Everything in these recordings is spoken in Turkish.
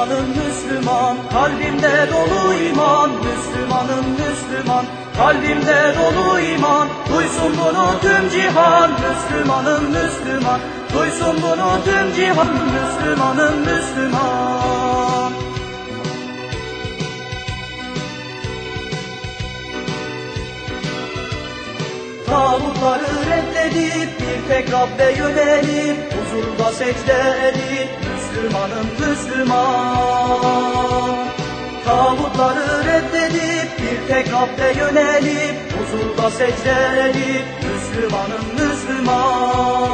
Müslümanım Müslüman, kalbimde dolu iman. Müslümanım Müslüman, kalbimde dolu iman. Duysun bunu tüm cihan. Müslümanım Müslüman, duysun bunu tüm cihan. Müslümanım Müslüman. Tağutları reddedip bir tek Rabbe yönelip Huzurda secde edip Müslümanım Müslüman. Tağutları reddedip bir tek Rabbe yönelip Huzurda secde edip Müslümanım Müslüman.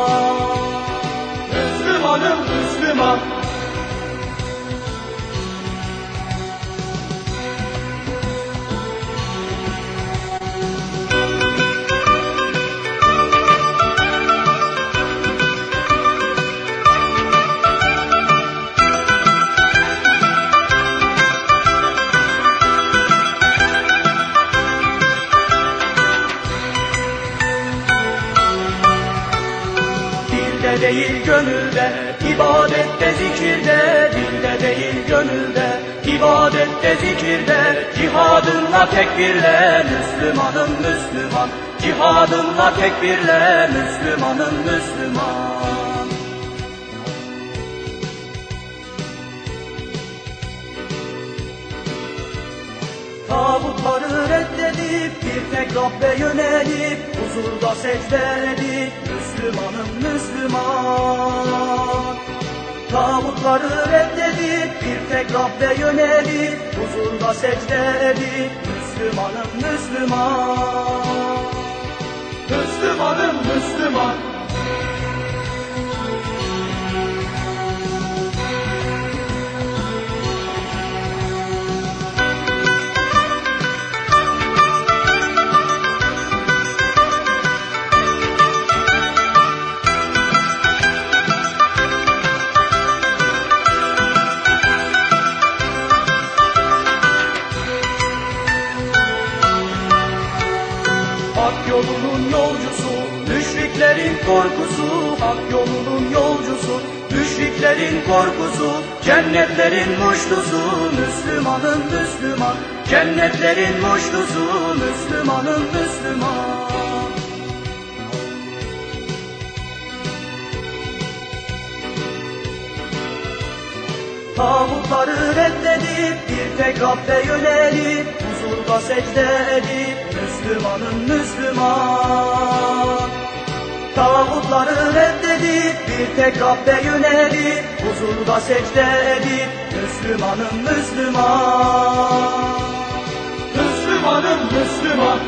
Müslümanım Müslüman Değil gönülde, ibadette zikirde, dilde değil gönülde, ibadette zikirde, cihadınla tekbirle, Müslümanım Müslüman, cihadınla tekbirle, Müslümanım Müslüman. Tağutları reddedip bir tek Rabbe yönelip huzurda secde edip Müslümanım Müslüman. Tağutları reddedip bir tek Rabbe yönelip huzurda secde edip Müslümanım Müslüman. Müslümanım Müslüman Hak yolunun yolcusu, müşriklerin korkusu, hak yolunun yolcusu, müşriklerin korkusu, cennetlerin muştusu, Müslümanın Müslüman, cennetlerin muştusu, Müslümanın Müslüman. Tağutları reddedip bir tek Rabbe yönelip huzurda secde edip Müslümanım Müslüman. Tağutları reddedip bir tek Rabbe yönelip huzurda secde edip Müslümanım Müslüman. Müslümanım Müslüman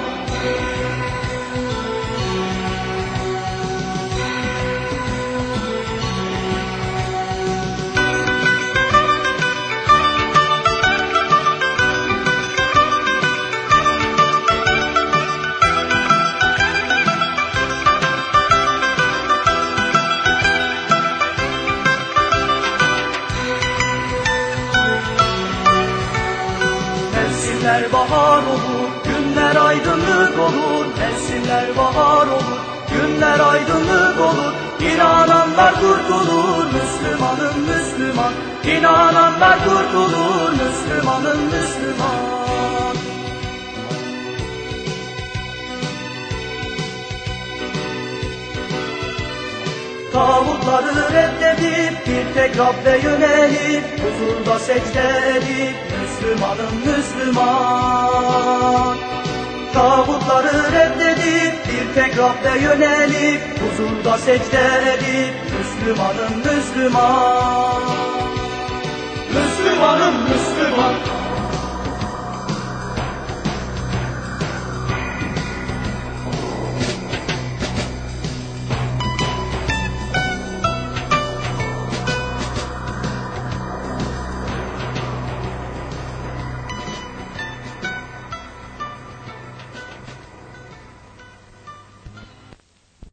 Mevsimler bahar olur, günler aydınlık olur. Mevsimler bahar olur, günler aydınlık olur. İnananlar kurtulur, Müslümanım Müslüman. İnananlar kurtulur, Müslümanım Müslüman. Tağutları reddedip bir tek Rabbe yönelip secde edip Müslümanım Müslüman. Tağutları reddedip bir tek Rabbe yönelip huzurda secde edip Müslümanım Müslüman. Müslümanım Müslüman